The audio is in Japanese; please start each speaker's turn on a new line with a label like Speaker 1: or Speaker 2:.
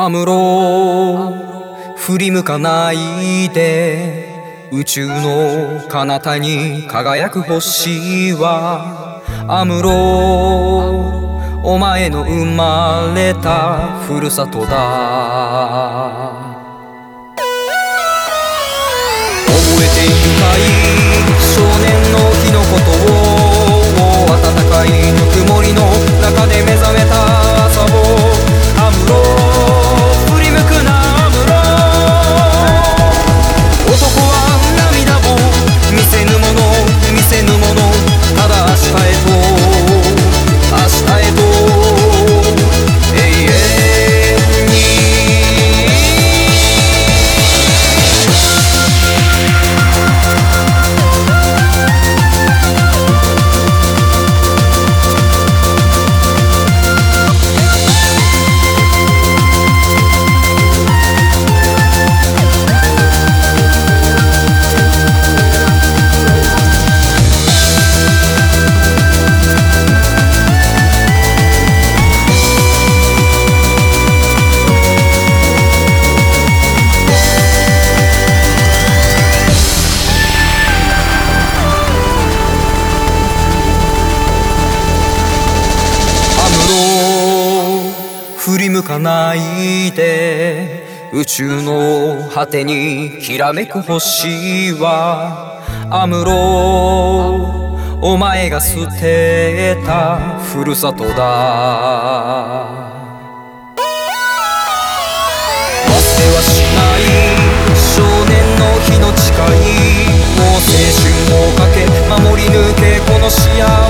Speaker 1: アムロ振り向かないで宇宙の彼方に輝く星はアムロお前の生まれたふるさとだ覚えているかい振り向かないで宇宙の果てにきらめく星はアムロお前が捨てたふるさとだ。忘れはしない少年の日の誓いもう青春をかけ守り抜けこの試合